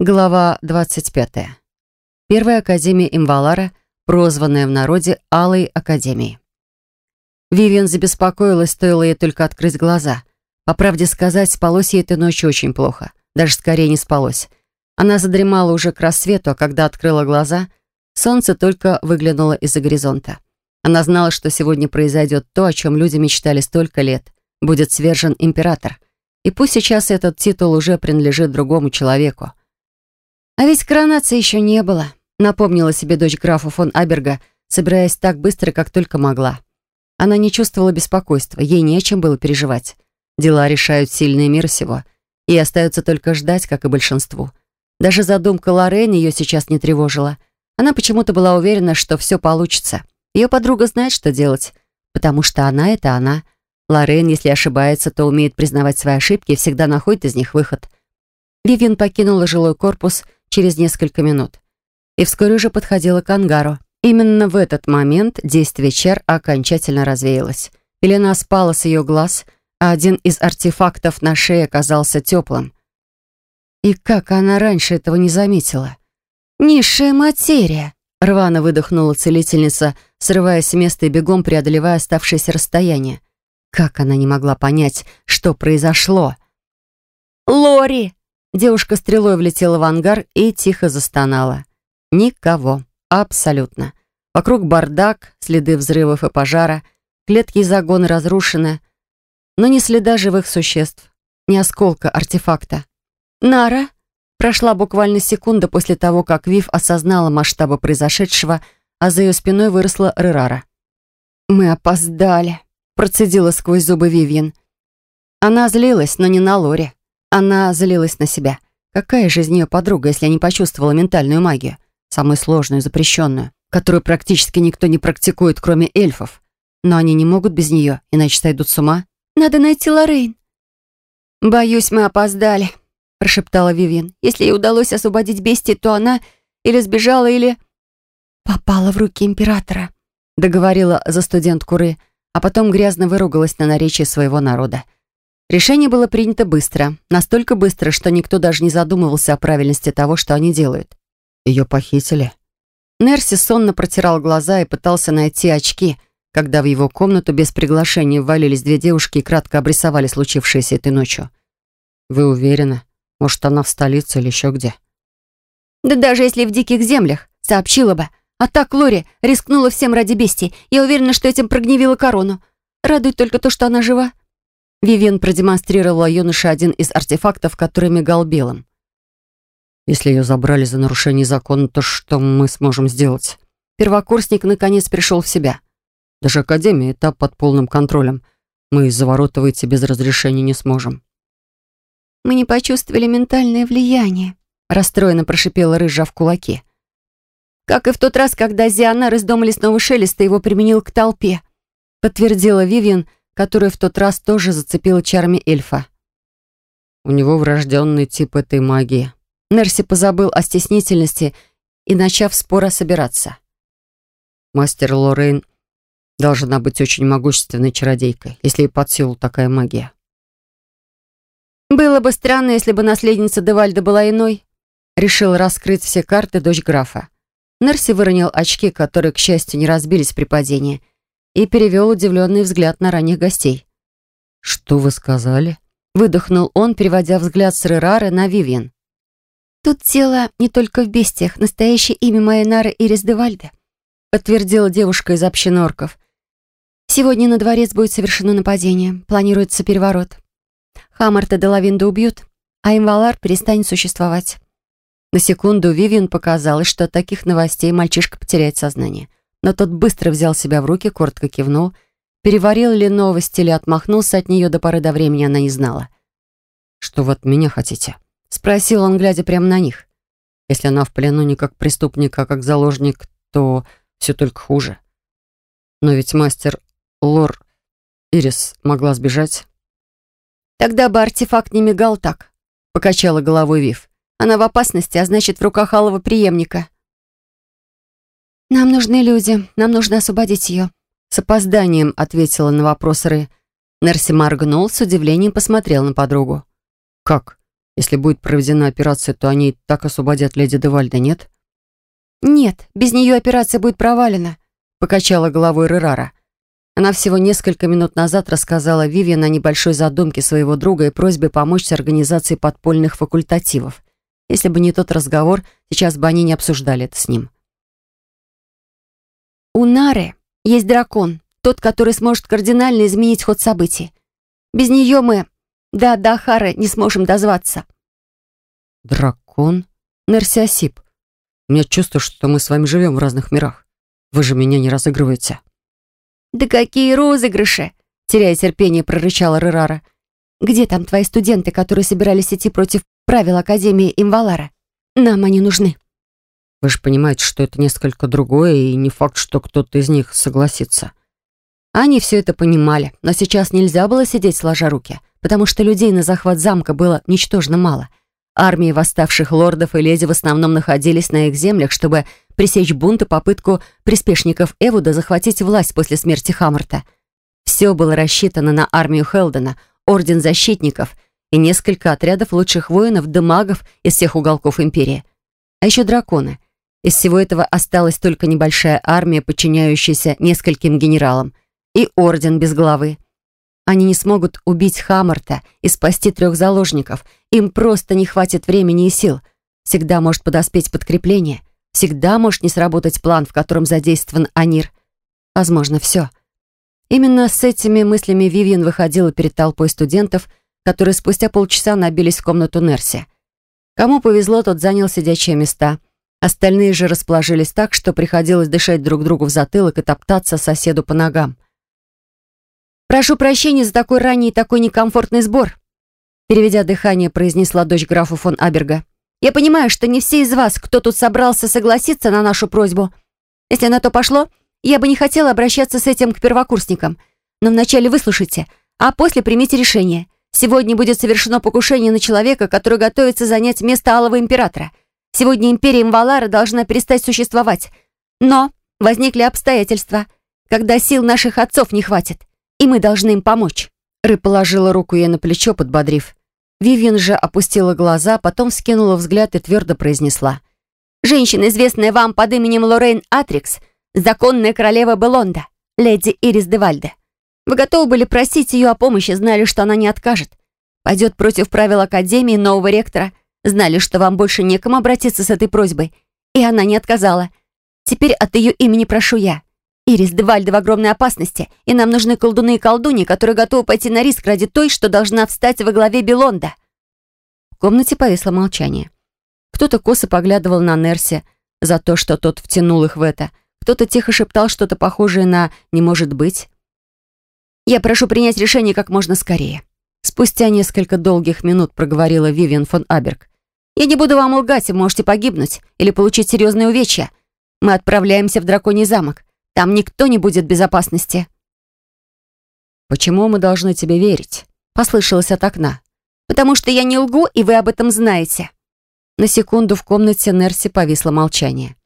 Глава 25. Первая Академия Имвалара, прозванная в народе Алой Академией. Вивиан забеспокоилась, стоило ей только открыть глаза. По правде сказать, спалось ей этой ночью очень плохо. Даже скорее не спалось. Она задремала уже к рассвету, а когда открыла глаза, солнце только выглянуло из-за горизонта. Она знала, что сегодня произойдет то, о чем люди мечтали столько лет. Будет свержен император. И пусть сейчас этот титул уже принадлежит другому человеку. А ведь коронации еще не было, напомнила себе дочь графа фон Аберга, собираясь так быстро, как только могла. Она не чувствовала беспокойства, ей не о чем было переживать. Дела решают сильные мир всего, и остается только ждать, как и большинству. Даже задумка Лорен ее сейчас не тревожила. Она почему-то была уверена, что все получится. Ее подруга знает, что делать, потому что она — это она. Лорен, если ошибается, то умеет признавать свои ошибки и всегда находит из них выход. Вивьен покинула жилой корпус — через несколько минут. И вскоре уже подходила к ангару. Именно в этот момент действие чар окончательно развеялось. Пелена спала с ее глаз, а один из артефактов на шее оказался теплым. И как она раньше этого не заметила? «Низшая материя!» — рвано выдохнула целительница, срываясь с места и бегом преодолевая оставшееся расстояние. Как она не могла понять, что произошло? «Лори!» Девушка стрелой влетела в ангар и тихо застонала. Никого. Абсолютно. Вокруг бардак, следы взрывов и пожара, клетки и загоны разрушены, но ни следа живых существ, ни осколка артефакта. Нара прошла буквально секунда после того, как Вив осознала масштабы произошедшего, а за ее спиной выросла Рерара. «Мы опоздали», — процедила сквозь зубы Вивьен. Она злилась, но не на Лоре. Она злилась на себя. Какая же из нее подруга, если не почувствовала ментальную магию? Самую сложную, запрещенную, которую практически никто не практикует, кроме эльфов. Но они не могут без нее, иначе сойдут с ума. «Надо найти Лоррейн». «Боюсь, мы опоздали», — прошептала Вивьен. «Если ей удалось освободить бестии, то она или сбежала, или...» «Попала в руки императора», — договорила за студент Куры, а потом грязно выругалась на наречие своего народа. Решение было принято быстро. Настолько быстро, что никто даже не задумывался о правильности того, что они делают. Ее похитили. Нерси сонно протирал глаза и пытался найти очки, когда в его комнату без приглашения ввалились две девушки и кратко обрисовали случившееся этой ночью. «Вы уверены? Может, она в столице или еще где?» «Да даже если в диких землях, сообщила бы. А так Лори рискнула всем ради бестии. Я уверена, что этим прогневила корону. Радует только то, что она жива. Вивен продемонстрировала юноше один из артефактов, который мигал белым. «Если ее забрали за нарушение закона, то что мы сможем сделать?» Первокурсник наконец пришел в себя. «Даже Академия этап под полным контролем. Мы из-за ворота выйти без разрешения не сможем». «Мы не почувствовали ментальное влияние», — расстроенно прошипела рыжа в кулаке. «Как и в тот раз, когда Зианар из дома лесного шелеста его применил к толпе», — подтвердила Вивиан, которая в тот раз тоже зацепила чарами эльфа. У него врожденный тип этой магии. Нерси позабыл о стеснительности и, начав спора, собираться. Мастер Лоррейн должна быть очень могущественной чародейкой, если ей под силу такая магия. «Было бы странно, если бы наследница Девальда была иной», решил раскрыть все карты дочь графа. Нерси выронил очки, которые, к счастью, не разбились при падении, и перевел удивленный взгляд на ранних гостей. «Что вы сказали?» Выдохнул он, переводя взгляд с Рерары на Вивьен. «Тут дело не только в бестиях. Настоящее имя моей Нары Ирис Девальда», подтвердила девушка из общины орков. «Сегодня на дворец будет совершено нападение. Планируется переворот. Хаммарта де Лавинда убьют, а Имвалар перестанет существовать». На секунду Вивиан показалось, что от таких новостей мальчишка потеряет сознание но тот быстро взял себя в руки, коротко кивнул. Переварил ли новость или отмахнулся от нее до поры до времени, она не знала. «Что вы от меня хотите?» — спросил он, глядя прямо на них. «Если она в плену не как преступник, а как заложник, то все только хуже. Но ведь мастер Лор Ирис могла сбежать». «Тогда бы артефакт не мигал так», — покачала головой Вив. «Она в опасности, а значит, в руках алого преемника». «Нам нужны люди. Нам нужно освободить ее». С опозданием ответила на вопрос Ры. Нерси моргнул, с удивлением посмотрел на подругу. «Как? Если будет проведена операция, то они так освободят леди Девальда, нет? «Нет, без нее операция будет провалена», — покачала головой Рерара. Она всего несколько минут назад рассказала Вивиан о небольшой задумке своего друга и просьбе помочь с организацией подпольных факультативов. Если бы не тот разговор, сейчас бы они не обсуждали это с ним. «У Нары есть дракон, тот, который сможет кардинально изменить ход событий. Без нее мы до Дахары не сможем дозваться». «Дракон?» Нерси осип. У меня чувство, что мы с вами живем в разных мирах. Вы же меня не разыгрываете». «Да какие розыгрыши!» Теряя терпение, прорычала Рерара. «Где там твои студенты, которые собирались идти против правил Академии Имвалара? Нам они нужны». «Вы же понимаете, что это несколько другое, и не факт, что кто-то из них согласится». Они все это понимали, но сейчас нельзя было сидеть сложа руки, потому что людей на захват замка было ничтожно мало. Армии восставших лордов и леди в основном находились на их землях, чтобы пресечь бунт и попытку приспешников Эвуда захватить власть после смерти Хаммерта. Все было рассчитано на армию Хелдена, Орден Защитников и несколько отрядов лучших воинов да магов из всех уголков Империи. А еще драконы. Из всего этого осталась только небольшая армия, подчиняющаяся нескольким генералам, и Орден без главы. Они не смогут убить Хаммерта и спасти трех заложников. Им просто не хватит времени и сил. Всегда может подоспеть подкрепление. Всегда может не сработать план, в котором задействован Анир. Возможно, все. Именно с этими мыслями Вивьен выходила перед толпой студентов, которые спустя полчаса набились в комнату Нерси. Кому повезло, тот занял сидячие места. Остальные же расположились так, что приходилось дышать друг другу в затылок и топтаться соседу по ногам. «Прошу прощения за такой ранний и такой некомфортный сбор», переведя дыхание, произнесла дочь графа фон Аберга. «Я понимаю, что не все из вас, кто тут собрался согласиться на нашу просьбу. Если на то пошло, я бы не хотела обращаться с этим к первокурсникам. Но вначале выслушайте, а после примите решение. Сегодня будет совершено покушение на человека, который готовится занять место Алого Императора. Сегодня Империя Мвалара должна перестать существовать. Но возникли обстоятельства, когда сил наших отцов не хватит и мы должны им помочь». Ры положила руку ей на плечо, подбодрив. Вивьен же опустила глаза, потом вскинула взгляд и твердо произнесла. «Женщина, известная вам под именем Лоррейн Атрикс, законная королева Белонда, леди Ирис де Вальде. Вы готовы были просить ее о помощи, знали, что она не откажет. Пойдет против правил Академии нового ректора, знали, что вам больше некому обратиться с этой просьбой, и она не отказала. Теперь от ее имени прошу я. Ирис Девальда в огромной опасности, и нам нужны колдуны и колдуни, которые готовы пойти на риск ради той, что должна встать во главе Белонда». В комнате повисло молчание. Кто-то косо поглядывал на Нерси за то, что тот втянул их в это. Кто-то тихо шептал что-то похожее на «не может быть». «Я прошу принять решение как можно скорее». Спустя несколько долгих минут проговорила Вивиан фон Аберг. «Я не буду вам лгать, вы можете погибнуть или получить серьезные увечья. Мы отправляемся в Драконий замок. Там никто не будет в безопасности». «Почему мы должны тебе верить?» — послышалось от окна. «Потому что я не лгу, и вы об этом знаете». На секунду в комнате Нерси повисло молчание.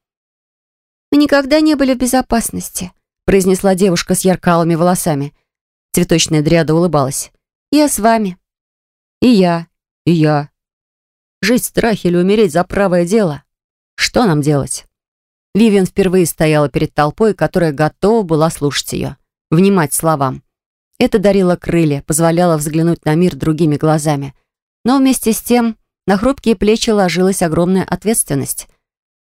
«Мы никогда не были в безопасности», — произнесла девушка с яркалыми волосами. Цветочная дряда улыбалась. «Я с вами». «И я, и я. Жить в страхе или умереть за правое дело? Что нам делать?» Вивиан впервые стояла перед толпой, которая готова была слушать ее, внимать словам. Это дарило крылья, позволяло взглянуть на мир другими глазами. Но вместе с тем на хрупкие плечи ложилась огромная ответственность.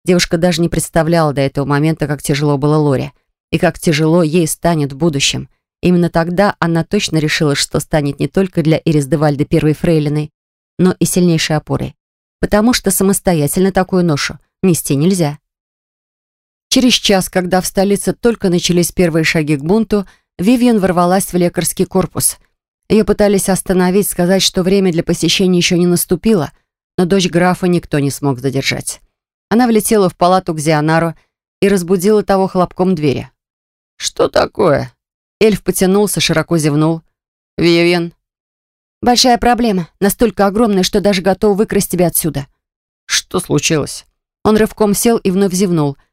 Девушка даже не представляла до этого момента, как тяжело было Лоре, и как тяжело ей станет в будущем. Именно тогда она точно решила, что станет не только для Ирис Девальды первой фрейлиной, но и сильнейшей опорой. Потому что самостоятельно такую ношу нести нельзя. Через час, когда в столице только начались первые шаги к бунту, Вивьен ворвалась в лекарский корпус. Ее пытались остановить, сказать, что время для посещения еще не наступило, но дочь графа никто не смог задержать. Она влетела в палату к Зионару и разбудила того хлопком двери. «Что такое?» Эльф потянулся, широко зевнул. «Вивьен». «Большая проблема, настолько огромная, что даже готов выкрасть тебя отсюда». «Что случилось?» Он рывком сел и вновь зевнул –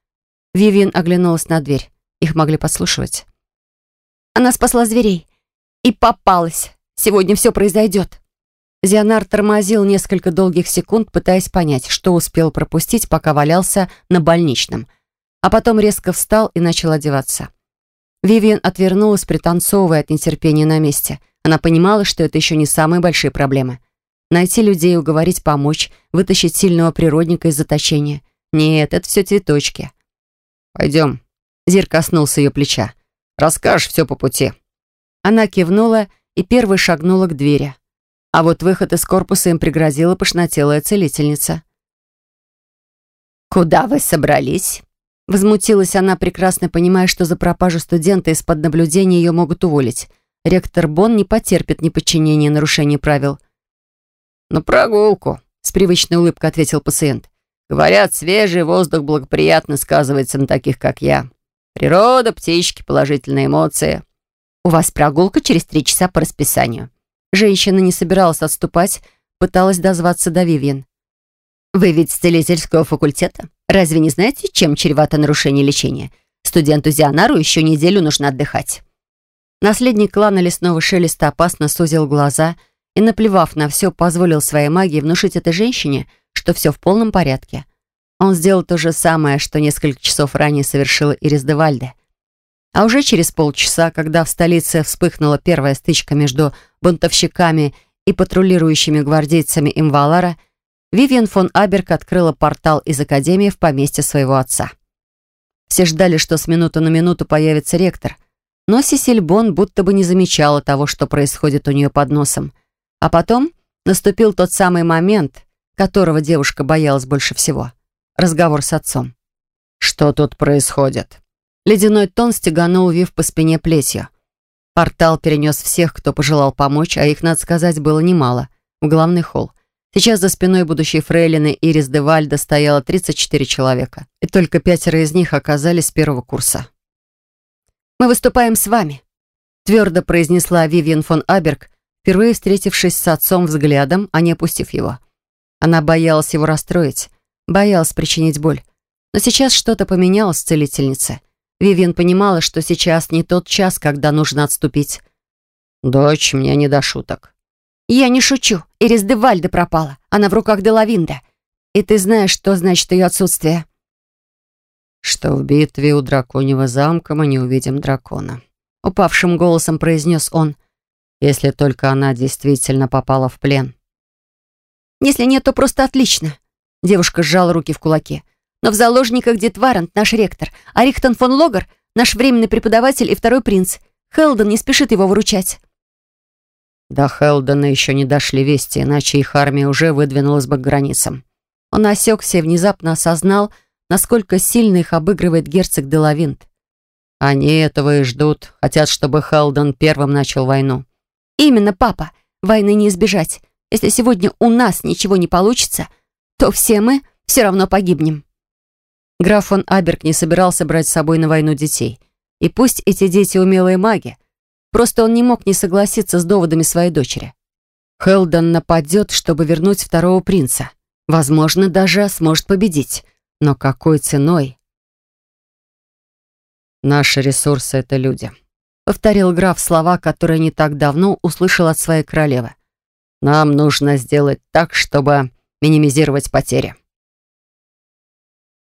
Вивиан оглянулась на дверь. Их могли подслушивать. Она спасла зверей. И попалась. Сегодня все произойдет. Зионар тормозил несколько долгих секунд, пытаясь понять, что успел пропустить, пока валялся на больничном, а потом резко встал и начал одеваться. Вивиан отвернулась, пританцовывая от нетерпения на месте. Она понимала, что это еще не самые большие проблемы. Найти людей, уговорить помочь, вытащить сильного природника из заточения. Нет, это все цветочки. «Пойдем». Зир коснулся ее плеча. «Расскажешь все по пути». Она кивнула и первой шагнула к двери. А вот выход из корпуса им пригрозила пошнотелая целительница. «Куда вы собрались?» Возмутилась она, прекрасно понимая, что за пропажу студента из-под наблюдения ее могут уволить. Ректор Бон не потерпит неподчинения и нарушения правил. «На прогулку», — с привычной улыбкой ответил пациент. «Говорят, свежий воздух благоприятно сказывается на таких, как я. Природа, птички, положительные эмоции». «У вас прогулка через три часа по расписанию». Женщина не собиралась отступать, пыталась дозваться до Вивьен. «Вы ведь с целительского факультета? Разве не знаете, чем чревато нарушение лечения? Студенту Зионару еще неделю нужно отдыхать». Наследник клана лесного шелеста опасно сузил глаза и, наплевав на все, позволил своей магии внушить этой женщине, что все в полном порядке. Он сделал то же самое, что несколько часов ранее совершила Ирис де Вальде. А уже через полчаса, когда в столице вспыхнула первая стычка между бунтовщиками и патрулирующими гвардейцами Имвалара, Вивиан фон Аберг открыла портал из Академии в поместье своего отца. Все ждали, что с минуты на минуту появится ректор, но Сесиль Бон будто бы не замечала того, что происходит у нее под носом. А потом наступил тот самый момент, которого девушка боялась больше всего. Разговор с отцом. «Что тут происходит?» Ледяной тон стеганул Вив по спине плетью. Портал перенес всех, кто пожелал помочь, а их, надо сказать, было немало, в главный холл. Сейчас за спиной будущей фрейлины Ирис де Вальда стояло 34 человека, и только пятеро из них оказались с первого курса. «Мы выступаем с вами», — твердо произнесла Вивьен фон Аберг, впервые встретившись с отцом взглядом, а не опустив его. Она боялась его расстроить, боялась причинить боль. Но сейчас что-то поменялось в целительнице. Вивьен понимала, что сейчас не тот час, когда нужно отступить. «Дочь, мне не до шуток», «Я не шучу. Ирис де Вальде пропала. Она в руках Делавинда. И ты знаешь, что значит ее отсутствие?» «Что в битве у драконьего замка мы не увидим дракона», — упавшим голосом произнес он, «если только она действительно попала в плен». «Если нет, то просто отлично», — девушка сжала руки в кулаки. «Но в заложниках Дед Варант, наш ректор, а Рихтон фон Логер, наш временный преподаватель и второй принц. Хелден не спешит его выручать». До Хелдена еще не дошли вести, иначе их армия уже выдвинулась бы к границам. Он осекся и внезапно осознал, насколько сильно их обыгрывает герцог Делавинт. Они этого и ждут, хотят, чтобы Хелден первым начал войну. «Именно, папа. Войны не избежать. Если сегодня у нас ничего не получится, то все мы все равно погибнем». Граф фон Аберг не собирался брать с собой на войну детей. И пусть эти дети умелые маги, Просто он не мог не согласиться с доводами своей дочери. Хелдон нападет, чтобы вернуть второго принца. Возможно, даже сможет победить. Но какой ценой? «Наши ресурсы — это люди», — повторил граф слова, которые не так давно услышал от своей королевы. «Нам нужно сделать так, чтобы минимизировать потери».